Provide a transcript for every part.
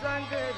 संग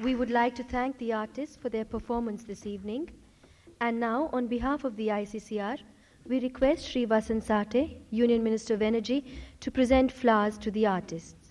We would like to thank the artists for their performance this evening. And now, on behalf of the ICCR, we request Sri Vasant Sathe, Union Minister of Energy, to present flowers to the artists.